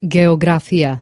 Geografía.